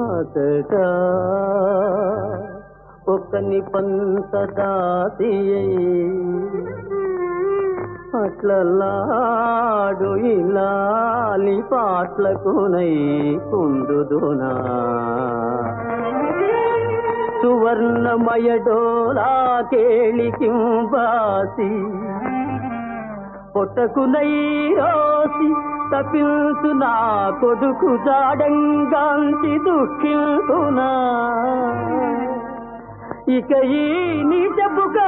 అతట ఒక్కని పంచదాసి అట్లలాడు ఇలాలి పాట్లకునై కుందుదునా. సువర్ణమయ డోలా కేళికింబాసి పొట్టకునై రోసి తపిల్సు నా కొడుకు జాడంగాంచి దుఃఖిల్కునా ఇక ఈ నీ చెప్పుక